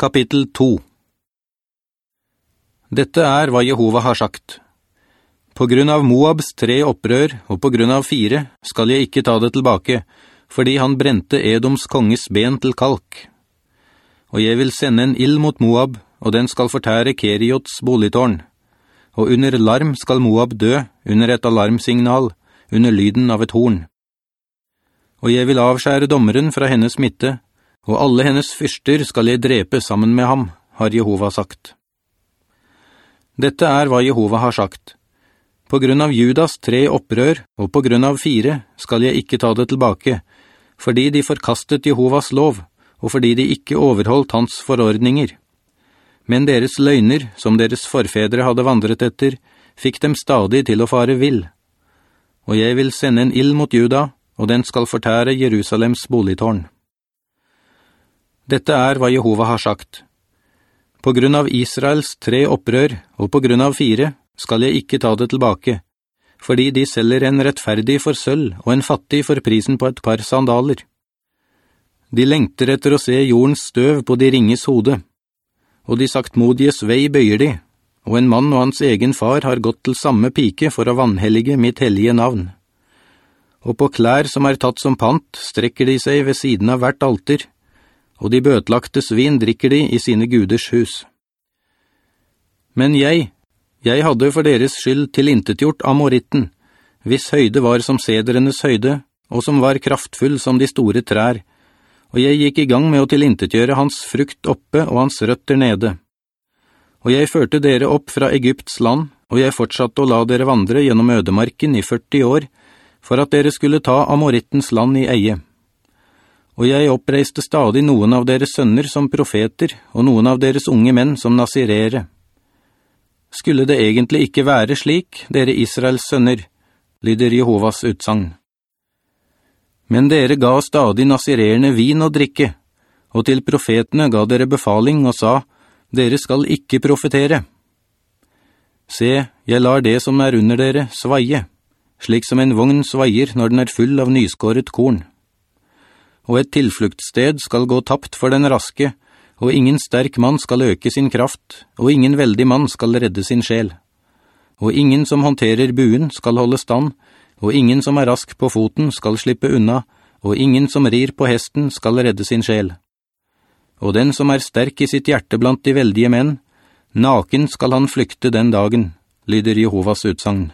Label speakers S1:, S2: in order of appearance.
S1: Kapittel 2 Dette er hva Jehova har sagt. På grunn av Moabs tre opprør, og på grunn av fire, skal jeg ikke ta det tilbake, fordi han brente Edoms konges ben til kalk. Og jeg vil sende en ill mot Moab, og den skal fortære Keriots boligtårn. Og under larm skal Moab dø, under et alarmsignal, under lyden av et horn. Og jeg vil avskjære dommeren fra hennes midte, og alle hennes fyrster skal jeg drepe sammen med ham, har Jehova sagt. Dette er hva Jehova har sagt. På grunn av Judas tre opprør, og på grunn av fire, skal jeg ikke ta det tilbake, fordi de forkastet Jehovas lov, og fordi de ikke overholdt hans forordninger. Men deres løgner, som deres forfedre hadde vandret etter, fikk dem stadig til å fare vill. Og jeg vil sende en ill mot Juda, og den skal fortære Jerusalems boligtårn. Dette er hva Jehova har sagt. På grunn av Israels tre opprør, og på grunn av fire, skal jeg ikke ta det tilbake, fordi de selger en rettferdig for sølv og en fattig for prisen på et par sandaler. De lengter etter å se jordens støv på de ringes hode, og de saktmodiges vei bøyer de, og en mann og hans egen far har gått til samme pike for å vannhellige mitt hellige navn. Og på klær som er tatt som pant, strekker de seg ved siden av hvert alter, og de bøtlagte svin drikker de i sine guders hus. Men jeg, jeg hadde for deres skyld tilintetgjort amoritten, hvis høyde var som sederenes høyde, og som var kraftfull som de store trær, og jeg gikk i gang med å tilintetgjøre hans frukt oppe og hans røtter nede. Og jeg førte dere opp fra Egypts land, og jeg fortsatte å la dere vandre gjennom ødemarken i 40 år, for at dere skulle ta Amorittens land i eie og jeg oppreiste stadig noen av deres sønner som profeter, og noen av deres unge menn som nasirere. Skulle det egentlig ikke være slik, dere Israels sønner, lyder Jehovas utsang. Men dere ga stadig nasirerende vin og drikke, og til profetene ga dere befaling og sa, dere skal ikke profetere. Se, jeg lar det som er under dere sveie, slik som en vogn sveier når den er full av nyskåret korn og et tilfluktsted skal gå tapt for den raske, og ingen sterk mann skal øke sin kraft, og ingen veldig mann skal redde sin sjel. Og ingen som håndterer buen skal holde stand, og ingen som er rask på foten skal slippe unna, og ingen som rir på hesten skal redde sin sjel. Og den som er sterk i sitt hjerte blant de veldige menn, naken skal han flykte den dagen, lyder Jehovas utsagn.